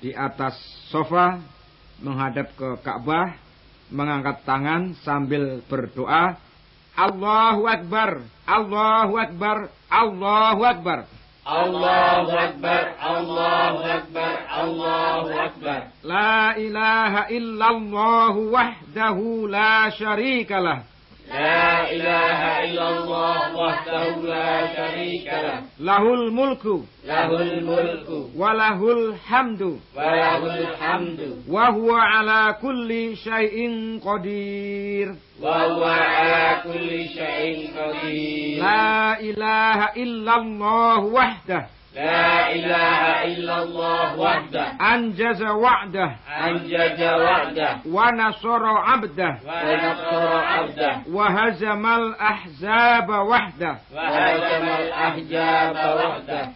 di atas sofa menghadap ke Ka'bah mengangkat tangan sambil berdoa Allahu Akbar Allahu Akbar Allahu Akbar. Allahu Akbar Allahu Akbar Allahu Akbar. La ilaha illallah wahdahu la syarikalah La ilaha illallah وحده لا شريك له. له الملك له الملك. وله الحمد. وله الحمد. وهو على كل شيء قدير. وهو على كل شيء قدير. لا إله إلا الله وحده. لا إله إلا الله وحده. أنجز وعده. أنجز وعده. ونصر عبده. ونصر عبده. وهزم الأحزاب وحده. وهزم الأحزاب وحده.